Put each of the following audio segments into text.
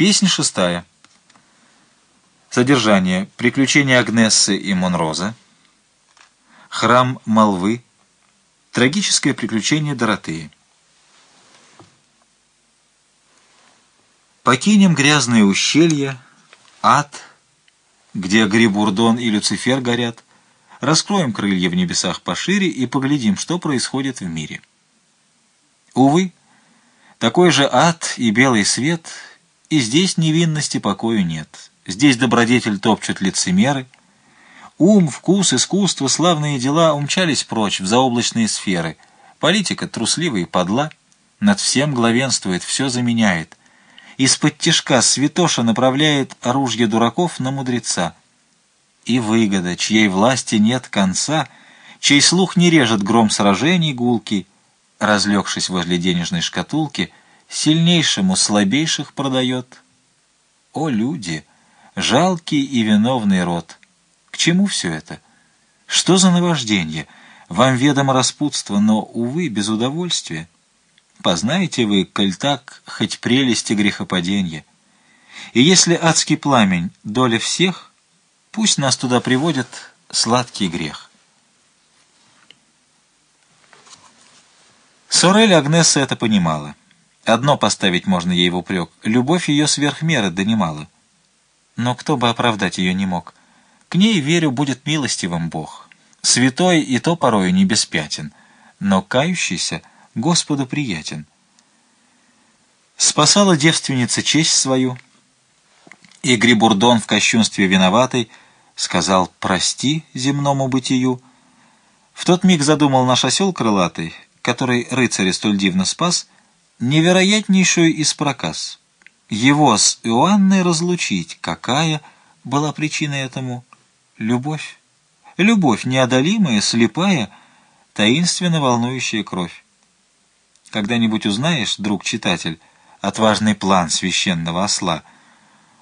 Песня шестая. Содержание. Приключения Агнессы и Монроза. Храм молвы. Трагическое приключение Доротеи. Покинем грязные ущелья, ад, где Грибурдон и Люцифер горят, раскроем крылья в небесах пошире и поглядим, что происходит в мире. Увы, такой же ад и белый свет — и здесь невинности покою нет. Здесь добродетель топчут лицемеры. Ум, вкус, искусство, славные дела умчались прочь в заоблачные сферы. Политика трусливая и подла. Над всем главенствует, все заменяет. Из-под тишка святоша направляет оружие дураков на мудреца. И выгода, чьей власти нет конца, чей слух не режет гром сражений гулки, разлегшись возле денежной шкатулки — сильнейшему слабейших продает. О, люди, жалкий и виновный род! К чему все это? Что за наваждение? Вам ведомо распутство, но, увы, без удовольствия. Познаете вы, коль так, хоть прелести грехопаденья. И если адский пламень — доля всех, пусть нас туда приводит сладкий грех. Сорель Агнеса это понимала. Одно поставить можно ей в упрек — любовь ее сверх меры донимала. Но кто бы оправдать ее не мог. К ней, верю, будет милостивым Бог. Святой и то порою не беспятен, но кающийся Господу приятен. Спасала девственница честь свою, и Грибурдон в кощунстве виноватый сказал «прости земному бытию». В тот миг задумал наш осел крылатый, который рыцаря столь дивно спас — невероятнейшую из проказ. Его с Иоанной разлучить. Какая была причина этому? Любовь. Любовь неодолимая, слепая, таинственно волнующая кровь. Когда-нибудь узнаешь, друг-читатель, отважный план священного осла.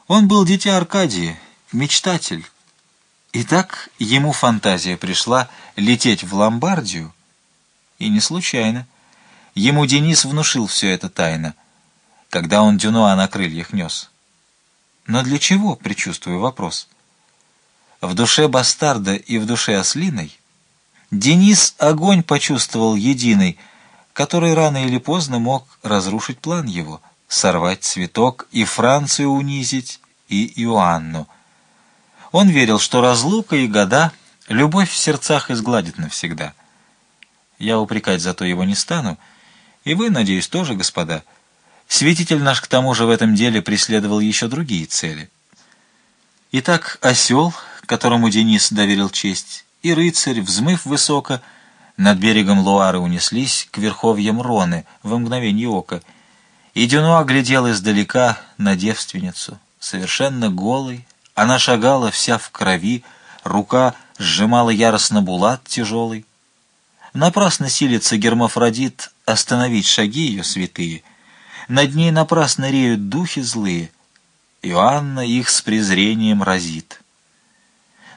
Он был дитя Аркадии, мечтатель. И так ему фантазия пришла лететь в Ломбардию, и не случайно. Ему Денис внушил все это тайно, когда он Дюнуа на крыльях нес. Но для чего, предчувствую вопрос? В душе бастарда и в душе ослиной Денис огонь почувствовал единый, который рано или поздно мог разрушить план его, сорвать цветок и Францию унизить, и Иоанну. Он верил, что разлука и года любовь в сердцах изгладит навсегда. Я упрекать за то его не стану, и вы, надеюсь, тоже, господа. Святитель наш, к тому же, в этом деле преследовал еще другие цели. Итак, осел, которому Денис доверил честь, и рыцарь, взмыв высоко, над берегом Луары унеслись к верховьям Роны в мгновение ока, и Дюнуа глядел издалека на девственницу, совершенно голой, она шагала вся в крови, рука сжимала яростно булат тяжелый. Напрасно силится гермафродит остановить шаги ее святые. Над ней напрасно реют духи злые. Иоанна их с презрением разит.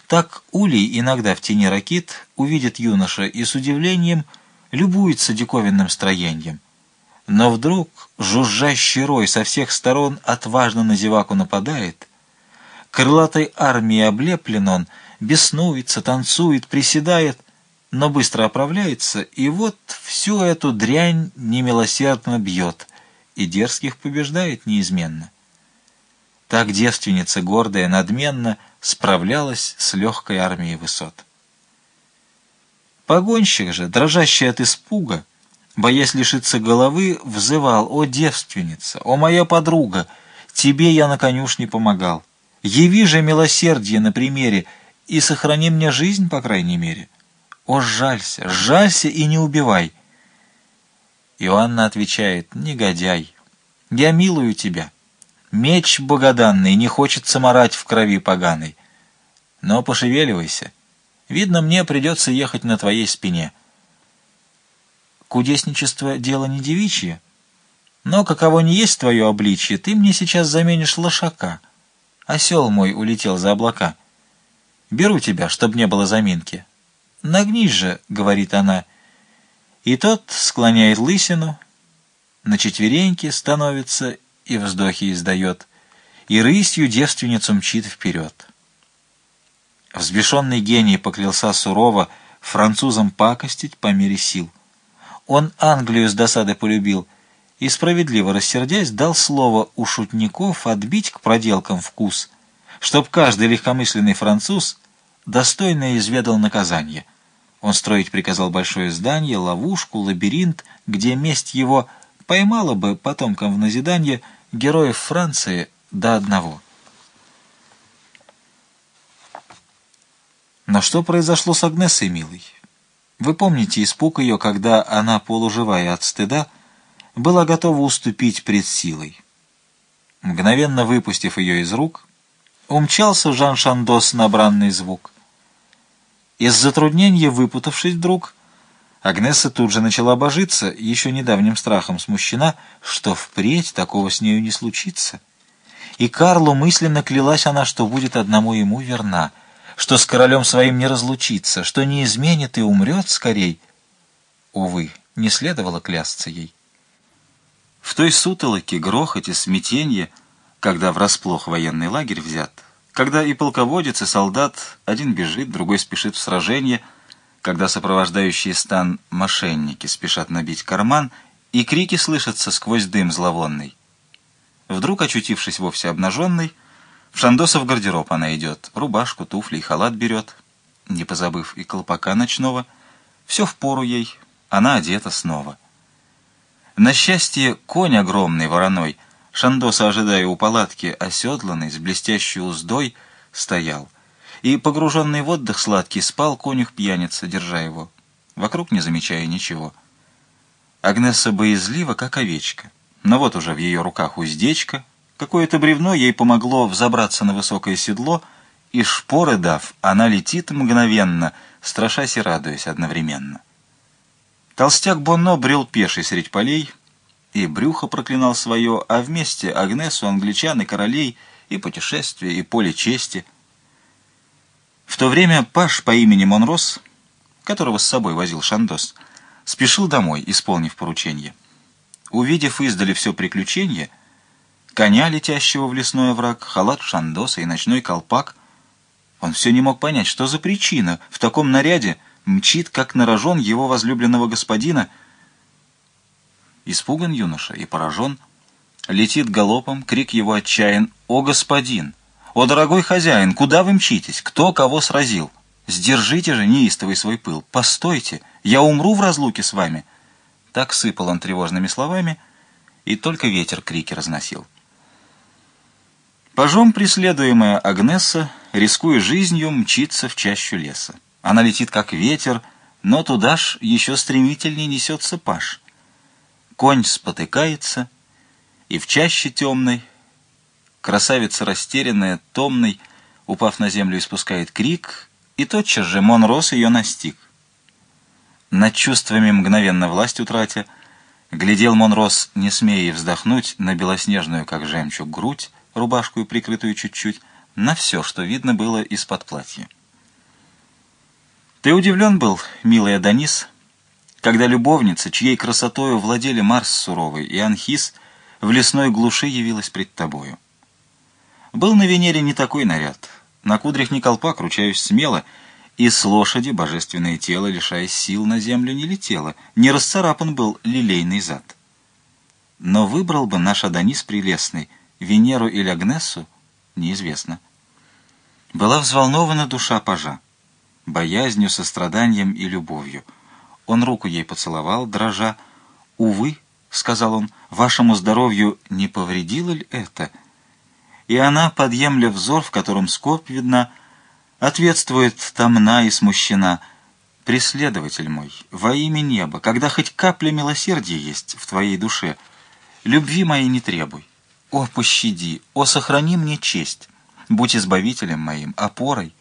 Так Улей иногда в тени ракит увидит юноша и с удивлением любуется диковинным строением. Но вдруг жужжащий рой со всех сторон отважно на зеваку нападает. Крылатой армией облеплен он, беснуется, танцует, приседает — но быстро оправляется, и вот всю эту дрянь немилосердно бьет, и дерзких побеждает неизменно. Так девственница гордая, надменно справлялась с легкой армией высот. Погонщик же, дрожащий от испуга, боясь лишиться головы, взывал «О, девственница! О, моя подруга! Тебе я на конюшне помогал! Яви же милосердие на примере и сохрани мне жизнь, по крайней мере!» «О, жалься, жалься и не убивай!» Иоанна отвечает, «Негодяй, я милую тебя. Меч богоданный не хочется марать в крови поганой. Но пошевеливайся. Видно, мне придется ехать на твоей спине». Кудесничество — дело не девичье, но каково не есть твое обличье, ты мне сейчас заменишь лошака. Осел мой улетел за облака. Беру тебя, чтоб не было заминки. «Нагнись же», — говорит она. И тот склоняет лысину, на четвереньки становится и вздохи издает. и рысью девственницу мчит вперед. Взбешенный гений поклялся сурово французам пакостить по мере сил. Он Англию с досады полюбил и, справедливо рассердясь, дал слово у шутников отбить к проделкам вкус, чтоб каждый легкомысленный француз достойно изведал наказание. Он строить приказал большое здание, ловушку, лабиринт, где месть его поймала бы потомкам в назидание героев Франции до одного. Но что произошло с Агнесой, милый? Вы помните испуг ее, когда она, полуживая от стыда, была готова уступить пред силой. Мгновенно выпустив ее из рук, умчался Жан Шандос на бранный звук. Из затруднения выпутавшись вдруг, Агнеса тут же начала божиться, еще недавним страхом смущена, что впредь такого с нею не случится. И Карлу мысленно клялась она, что будет одному ему верна, что с королем своим не разлучится, что не изменит и умрет скорей. Увы, не следовало клясться ей. В той сутолоке, грохоте, смятенье, когда врасплох военный лагерь взят, когда и полководец, и солдат, один бежит, другой спешит в сражение, когда сопровождающие стан мошенники спешат набить карман, и крики слышатся сквозь дым зловонный. Вдруг, очутившись вовсе обнаженной, в Шандосов гардероб она идет, рубашку, туфли и халат берет, не позабыв и колпака ночного. Все в пору ей, она одета снова. На счастье, конь огромный, вороной, Шандоса, ожидая у палатки, оседланный, с блестящей уздой, стоял. И, погруженный в отдых сладкий, спал конюх пьяница, держа его, вокруг не замечая ничего. Агнеса боязлива, как овечка. Но вот уже в ее руках уздечка, какое-то бревно ей помогло взобраться на высокое седло, и шпоры дав, она летит мгновенно, страшась и радуясь одновременно. Толстяк Бонно брел пеший средь полей, и брюхо проклинал свое, а вместе Агнесу, англичан и королей, и путешествия, и поле чести. В то время Паш по имени Монрос, которого с собой возил Шандос, спешил домой, исполнив поручение. Увидев издали все приключение, коня, летящего в лесной овраг, халат Шандоса и ночной колпак, он все не мог понять, что за причина в таком наряде мчит, как на рожон его возлюбленного господина. Испуган юноша и поражен. Летит галопом, крик его отчаян «О, господин! О, дорогой хозяин, куда вы мчитесь? Кто кого сразил? Сдержите же неистовый свой пыл! Постойте! Я умру в разлуке с вами!» Так сыпал он тревожными словами, и только ветер крики разносил. Пожом преследуемая Агнесса, рискуя жизнью, мчится в чащу леса. Она летит как ветер, но туда ж еще стремительнее несется паш. Конь спотыкается, и в чаще темной красавица растерянная, томной, упав на землю, испускает крик, и тотчас же Монрос ее настиг. Над чувствами мгновенно власть утратя, глядел Монрос, не смея вздохнуть, на белоснежную, как жемчуг, грудь, рубашку прикрытую чуть-чуть, на все, что видно было из-под платья. Ты удивлен был, милая Данис, когда любовница, чьей красотою владели Марс суровый и Анхис, в лесной глуши явилась пред тобою. Был на Венере не такой наряд, на кудрях ни колпак, ручаюсь смело — и с лошади божественное тело, лишаясь сил, на землю не летело, не расцарапан был лилейный зад. Но выбрал бы наш Адонис прелестный Венеру или Агнессу, неизвестно. Была взволнована душа пажа, боязнью, состраданием и любовью. Он руку ей поцеловал, дрожа. «Увы», — сказал он, — «вашему здоровью не повредило ли это?» И она, подъемля взор, в котором скорбь видна, — Ответствует томна и смущена. «Преследователь мой, во имя неба, когда хоть капля милосердия есть в твоей душе, любви моей не требуй. О, пощади, о, сохрани мне честь, будь избавителем моим, опорой».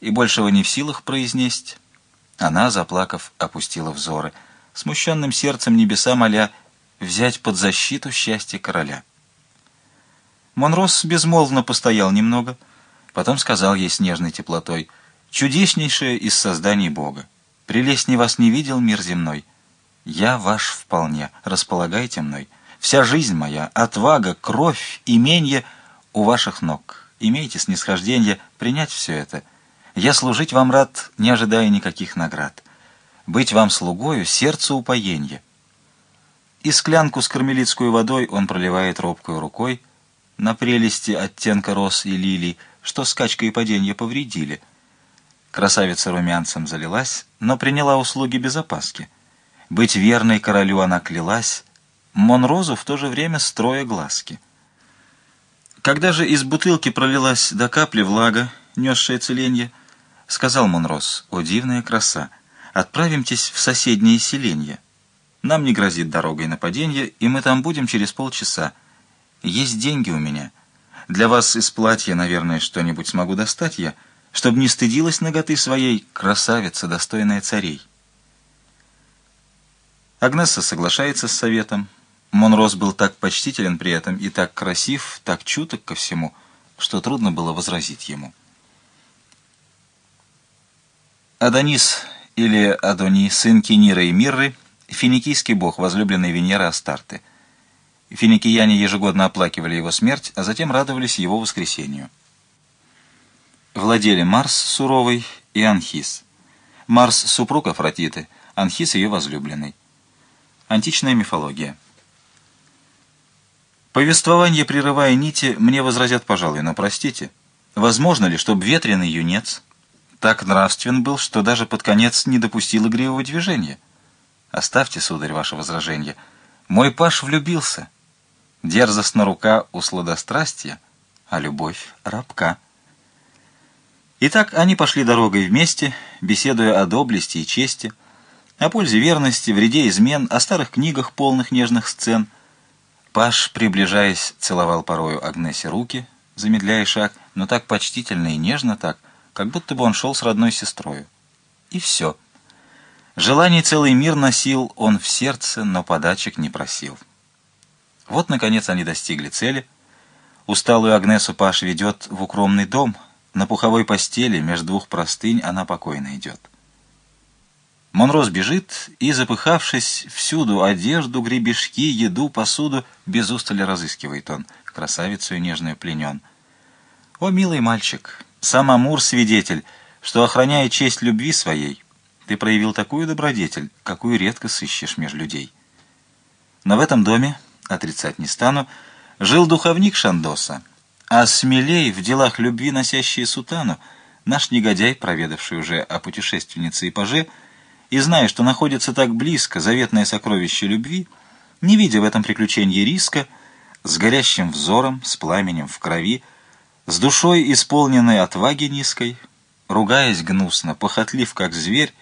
И большего не в силах произнесть. Она, заплакав, опустила взоры, смущенным сердцем небеса моля взять под защиту счастье короля. Монрос безмолвно постоял немного — Потом сказал ей с нежной теплотой, «Чудеснейшее из созданий Бога! Прелестней вас не видел мир земной. Я ваш вполне, располагайте мной. Вся жизнь моя, отвага, кровь, именье у ваших ног. Имейте снисхождение принять все это. Я служить вам рад, не ожидая никаких наград. Быть вам слугою, сердцу упоенье. И склянку с кармелитской водой он проливает робкой рукой на прелести оттенка роз и лилий, что скачка и паденье повредили. Красавица румянцем залилась, но приняла услуги без опаски. Быть верной королю она клялась, Монрозу в то же время строя глазки. Когда же из бутылки пролилась до капли влага, несшая целенье, сказал Монроз, «О, дивная краса! Отправимтесь в соседнее селенье. Нам не грозит дорогой нападенье, и мы там будем через полчаса. Есть деньги у меня. Для вас из платья, наверное, что-нибудь смогу достать я, чтобы не стыдилась ноготы своей красавица, достойная царей». Агнесса соглашается с советом, Монрос был так почтителен при этом и так красив, так чуток ко всему, что трудно было возразить ему. Адонис или Адони, сын Кенира и Мирры, финикийский бог, возлюбленный Венеры Астарты. Финикияне ежегодно оплакивали его смерть, а затем радовались его воскресению. Владели Марс суровый и Анхис. Марс – супруг Афродиты, Анхис – ее возлюбленный. Античная мифология. Повествование, прерывая нити, мне возразят, пожалуй, но простите. Возможно ли, чтобы ветреный юнец так нравствен был, что даже под конец не допустил игривого движения? Оставьте, сударь, ваше возражение. Мой паш влюбился. Дерзостна рука у сладострастия, а любовь — рабка. Итак, они пошли дорогой вместе, беседуя о доблести и чести, о пользе верности, вреде измен, о старых книгах, полных нежных сцен — Паш, приближаясь, целовал порою Агнесе руки, замедляя шаг, но так почтительно и нежно так, как будто бы он шел с родной сестрою. И все. Желаний целый мир носил он в сердце, но подачек не просил. Вот, наконец, они достигли цели. Усталую Агнесу Паш ведет в укромный дом. На пуховой постели между двух простынь она покойно идет. Монрос бежит и, запыхавшись, всюду одежду, гребешки, еду, посуду, без устали разыскивает он, красавицу и нежную пленен. О, милый мальчик, сам Амур свидетель, что, охраняя честь любви своей, ты проявил такую добродетель, какую редко сыщешь меж людей. Но в этом доме, отрицать не стану, жил духовник Шандоса, а смелей в делах любви носящие сутану, наш негодяй, проведавший уже о путешественнице и паже, и зная, что находится так близко заветное сокровище любви, не видя в этом приключении риска, с горящим взором, с пламенем в крови, с душой, исполненной отваги низкой, ругаясь гнусно, похотлив как зверь,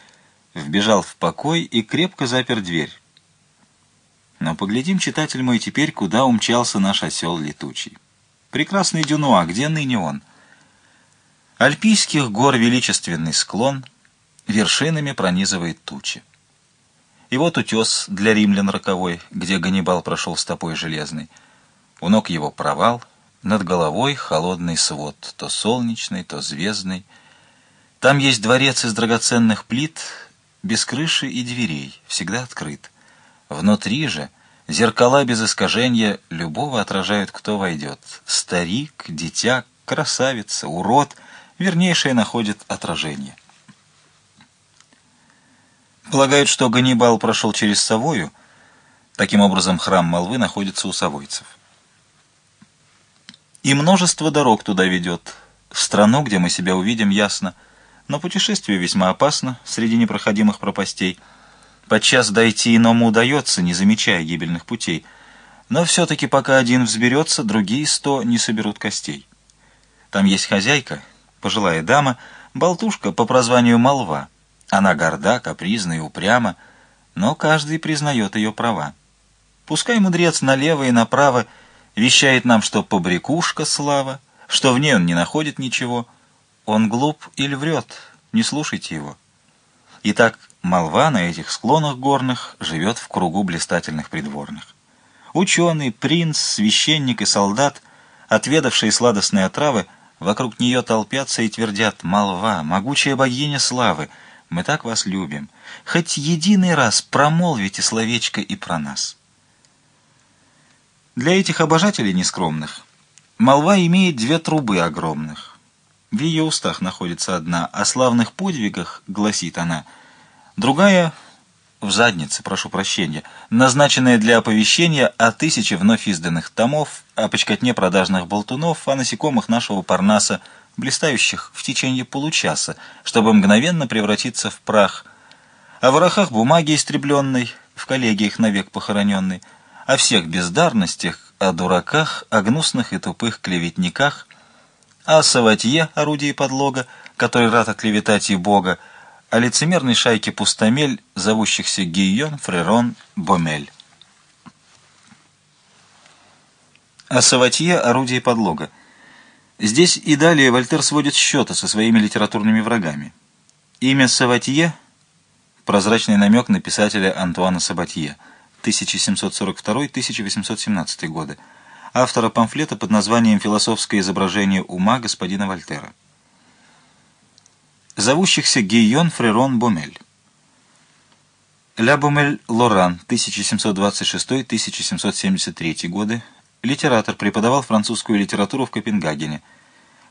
вбежал в покой и крепко запер дверь. Но поглядим, читатель мой, теперь, куда умчался наш осел летучий. Прекрасный Дюнуа, где ныне он? Альпийских гор величественный склон — вершинами пронизывает тучи. И вот утес для римлян роковой, где Ганнибал прошел стопой железной. У ног его провал, над головой холодный свод, то солнечный, то звездный. Там есть дворец из драгоценных плит, без крыши и дверей, всегда открыт. Внутри же зеркала без искажения любого отражают, кто войдет. Старик, дитя, красавица, урод, вернейшее находит отражение. Полагают, что Ганнибал прошел через Савою. Таким образом, храм молвы находится у савойцев. И множество дорог туда ведет. В страну, где мы себя увидим, ясно. Но путешествие весьма опасно среди непроходимых пропастей. Подчас дойти иному удается, не замечая гибельных путей. Но все-таки пока один взберется, другие сто не соберут костей. Там есть хозяйка, пожилая дама, болтушка по прозванию Молва — она горда, капризна и упряма, но каждый признает ее права. Пускай мудрец налево и направо вещает нам, что побрякушка слава, что в ней он не находит ничего. Он глуп или врет, не слушайте его. Итак, молва на этих склонах горных живет в кругу блистательных придворных. Ученый, принц, священник и солдат, отведавшие сладостные отравы, вокруг нее толпятся и твердят «Молва, могучая богиня славы!» Мы так вас любим. Хоть единый раз промолвите словечко и про нас. Для этих обожателей нескромных Молва имеет две трубы огромных. В ее устах находится одна. О славных подвигах, гласит она. Другая в заднице, прошу прощения, назначенная для оповещения о тысяче вновь изданных томов, о почкотне продажных болтунов, о насекомых нашего парнаса, блистающих в течение получаса, чтобы мгновенно превратиться в прах, о ворохах бумаги истребленной, в коллегиях навек похороненной, о всех бездарностях, о дураках, о гнусных и тупых клеветниках, о Саватье, орудии подлога, который рад оклеветать и Бога, о лицемерной шайке пустомель, зовущихся Гийон, Фрерон, Бомель. О Саватье, орудии подлога. Здесь и далее Вольтер сводит счеты со своими литературными врагами. Имя Саватье – прозрачный намек на писателя Антуана Сабатье – 1742-1817 годы, автора памфлета под названием «Философское изображение ума господина Вольтера». Зовущихся Гийон Фрерон Бомель. Ля Бомель Лоран, 1726-1773 годы, литератор, преподавал французскую литературу в Копенгагене.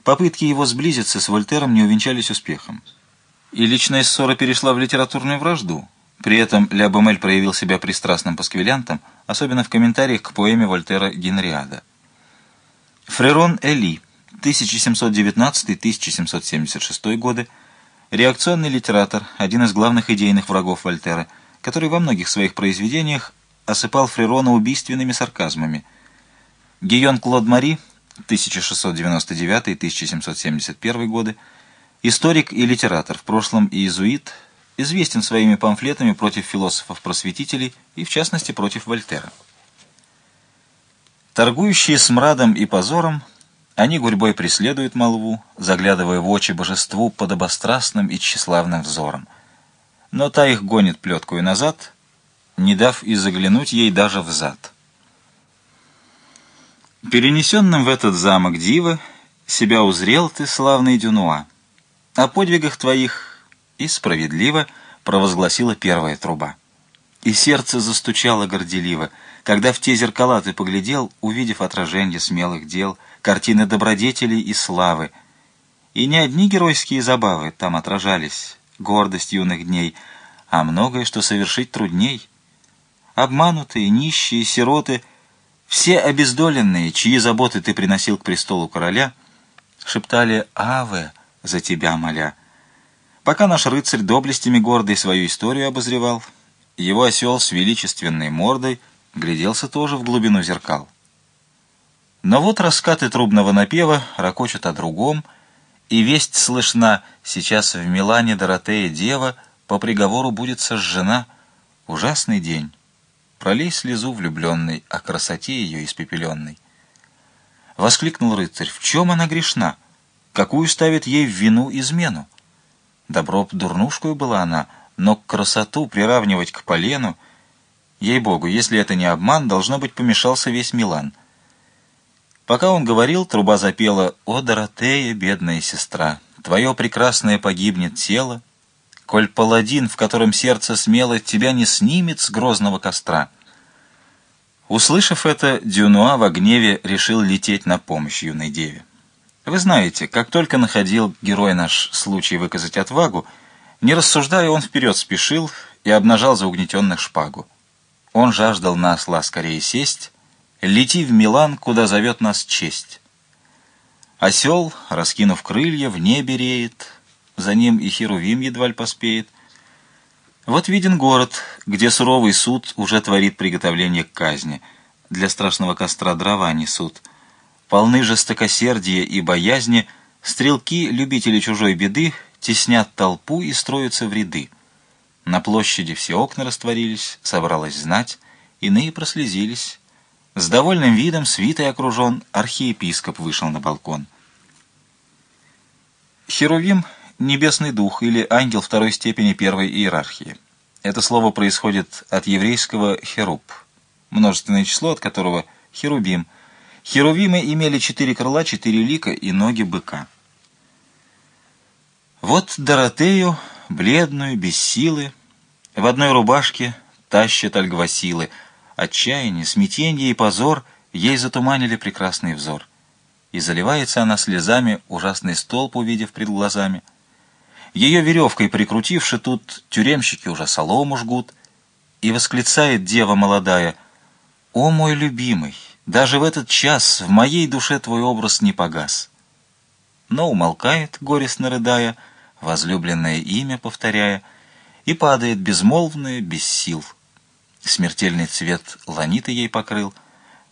Попытки его сблизиться с Вольтером не увенчались успехом. И личная ссора перешла в литературную вражду – при этом Ля Бомель проявил себя пристрастным пасквилянтом, особенно в комментариях к поэме Вольтера «Генриада». Фрерон Эли, 1719-1776 годы, реакционный литератор, один из главных идейных врагов Вольтера, который во многих своих произведениях осыпал Фрерона убийственными сарказмами. Гийон Клод Мари, 1699-1771 годы, историк и литератор, в прошлом иезуит, известен своими памфлетами против философов-просветителей и, в частности, против Вольтера. Торгующие смрадом и позором, они гурьбой преследуют молву, заглядывая в очи божеству подобострастным и тщеславным взором. Но та их гонит плеткую назад, не дав и заглянуть ей даже в зад. Перенесенным в этот замок дива, себя узрел ты, славный Дюнуа. О подвигах твоих и справедливо провозгласила первая труба. И сердце застучало горделиво, когда в те зеркала ты поглядел, увидев отражение смелых дел, картины добродетелей и славы. И не одни геройские забавы там отражались, гордость юных дней, а многое, что совершить трудней. Обманутые, нищие, сироты, все обездоленные, чьи заботы ты приносил к престолу короля, шептали «Аве» за тебя моля. Пока наш рыцарь доблестями гордой свою историю обозревал, его осел с величественной мордой гляделся тоже в глубину зеркал. Но вот раскаты трубного напева ракочут о другом, и весть слышна, сейчас в Милане Доротея дева по приговору будет сожжена. Ужасный день. Пролей слезу влюбленной о красоте ее испепеленной. Воскликнул рыцарь, в чем она грешна? Какую ставит ей в вину измену? Добро б дурнушкою была она, но красоту приравнивать к полену... Ей-богу, если это не обман, должно быть, помешался весь Милан. Пока он говорил, труба запела «О, Доротея, бедная сестра, твое прекрасное погибнет тело, коль паладин, в котором сердце смело, тебя не снимет с грозного костра». Услышав это, Дюнуа в гневе решил лететь на помощь юной деве. Вы знаете, как только находил герой наш случай выказать отвагу, не рассуждая, он вперед спешил и обнажал за угнетенных шпагу. Он жаждал на осла скорее сесть, лети в Милан, куда зовет нас честь. Осел, раскинув крылья, в небе реет, за ним и Херувим едва ли поспеет. Вот виден город, где суровый суд уже творит приготовление к казни. Для страшного костра дрова несут — полны жестокосердия и боязни, стрелки, любители чужой беды, теснят толпу и строятся в ряды. На площади все окна растворились, собралась знать, иные прослезились. С довольным видом, свитой окружен, архиепископ вышел на балкон. Херувим — небесный дух или ангел второй степени первой иерархии. Это слово происходит от еврейского «херуб», множественное число от которого «херубим», Херувимы имели четыре крыла, четыре лика и ноги быка. Вот Доротею, бледную, без силы, в одной рубашке тащат альгвасилы. Отчаяние, смятенье и позор ей затуманили прекрасный взор. и заливается она слезами, ужасный столб увидев пред глазами. Ее веревкой прикрутивши, тут тюремщики уже солому жгут, и восклицает дева молодая, «О, мой любимый, даже в этот час в моей душе твой образ не погас». Но умолкает, горестно рыдая, возлюбленное имя повторяя, и падает безмолвное, без сил. Смертельный цвет ланиты ей покрыл,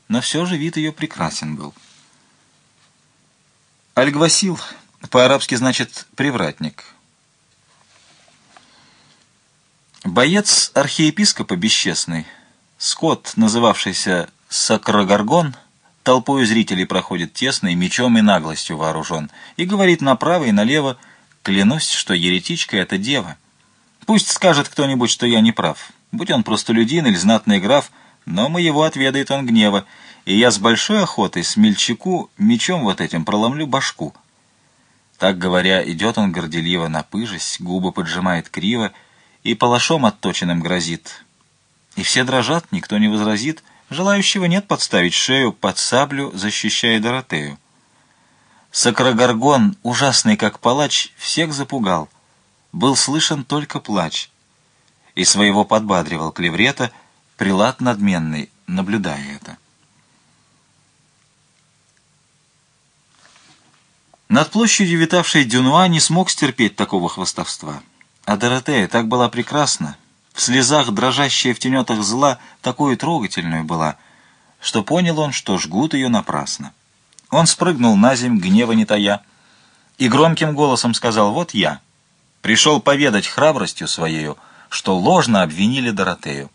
но все же вид ее прекрасен был. Альгвасил, по-арабски значит «привратник». Боец архиепископа бесчестный, скот, называвшийся Сакрогаргон, толпою зрителей проходит тесно и мечом и наглостью вооружен, и говорит направо и налево, клянусь, что еретичка — это дева. Пусть скажет кто-нибудь, что я не прав. Будь он простолюдин или знатный граф, но моего отведает он гнева, и я с большой охотой смельчаку мечом вот этим проломлю башку. Так говоря, идет он горделиво напыжась, губы поджимает криво и палашом отточенным грозит. И все дрожат, никто не возразит, желающего нет подставить шею под саблю, защищая Доротею. Сакрагаргон, ужасный как палач, всех запугал. Был слышен только плач. И своего подбадривал клеврета, прилад надменный, наблюдая это. Над площадью витавшей Дюнуа не смог стерпеть такого хвостовства. А Доротея так была прекрасна, в слезах, дрожащая в тенетах зла, такую трогательную была, что понял он, что жгут ее напрасно. Он спрыгнул на земь, гнева не тая, и громким голосом сказал «Вот я, пришел поведать храбростью своею, что ложно обвинили Доротею.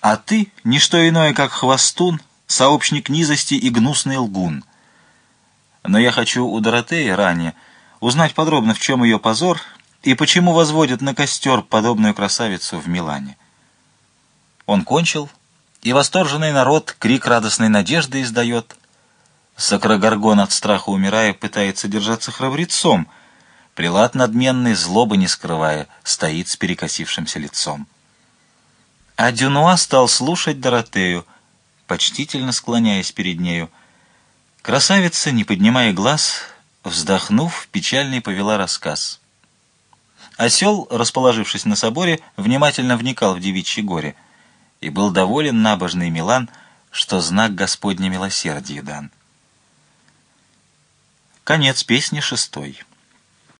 А ты — ничто иное, как хвостун, сообщник низости и гнусный лгун — но я хочу у Доротеи ранее узнать подробно, в чем ее позор и почему возводят на костер подобную красавицу в Милане. Он кончил, и восторженный народ крик радостной надежды издает. Сакрагаргон от страха умирая пытается держаться храбрецом. Прилад надменный, злобы не скрывая, стоит с перекосившимся лицом. А Дюнуа стал слушать Доротею, почтительно склоняясь перед нею, Красавица, не поднимая глаз, вздохнув, печальный повела рассказ. Осел, расположившись на соборе, внимательно вникал в девичье горе и был доволен набожный Милан, что знак Господня милосердия дан. Конец песни шестой.